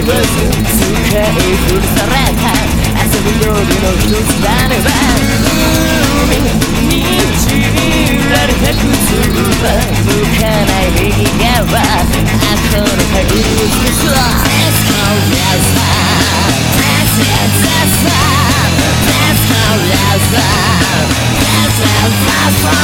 まず使い崩された遊び道具の一つだねば海に散られた靴は向かない右側あこの鍵に映す Let's go, let's go Let's go, let's go Let's go, let's go Let's go, let's go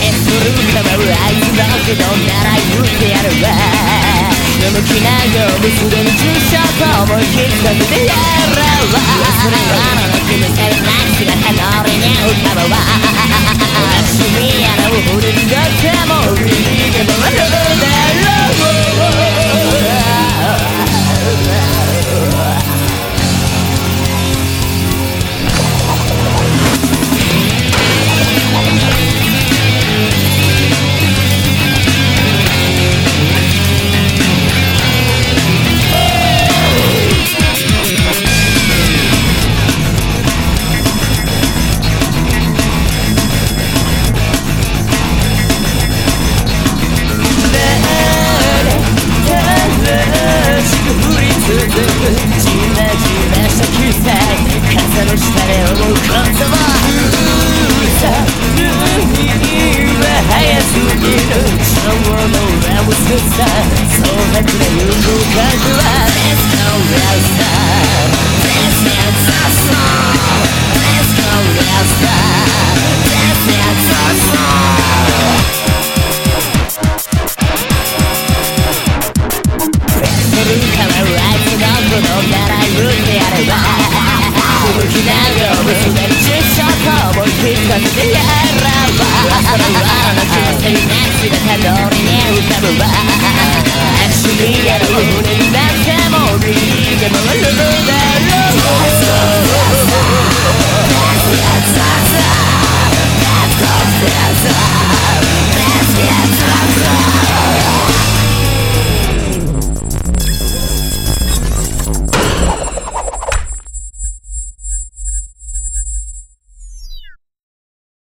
え、それを構う愛のけどなら言ってやるわ向きなようにすでに注射と思い切りさせてやろう。忘れはの決めたいな姿の俺に浮かぶわそうな動物で